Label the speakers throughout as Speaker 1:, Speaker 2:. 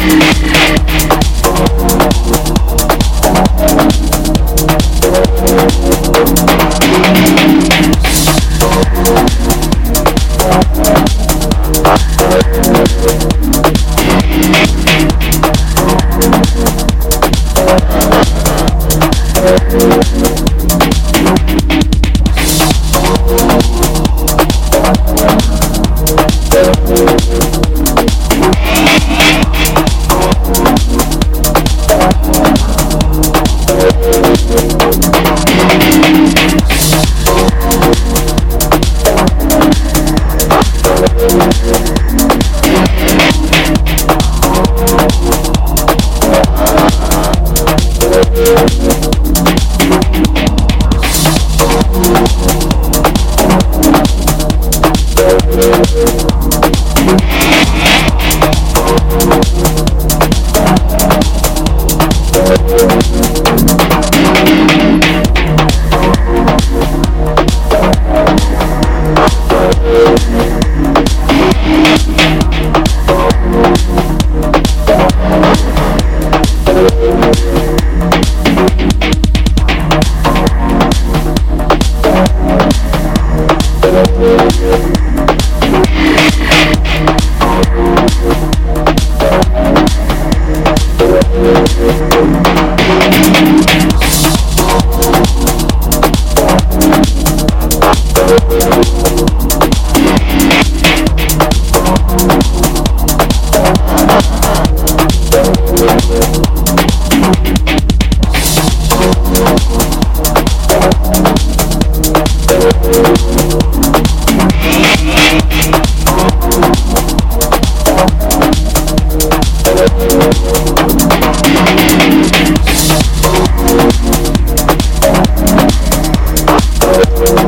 Speaker 1: Thank you.
Speaker 2: Thank you.
Speaker 3: Thank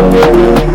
Speaker 4: Música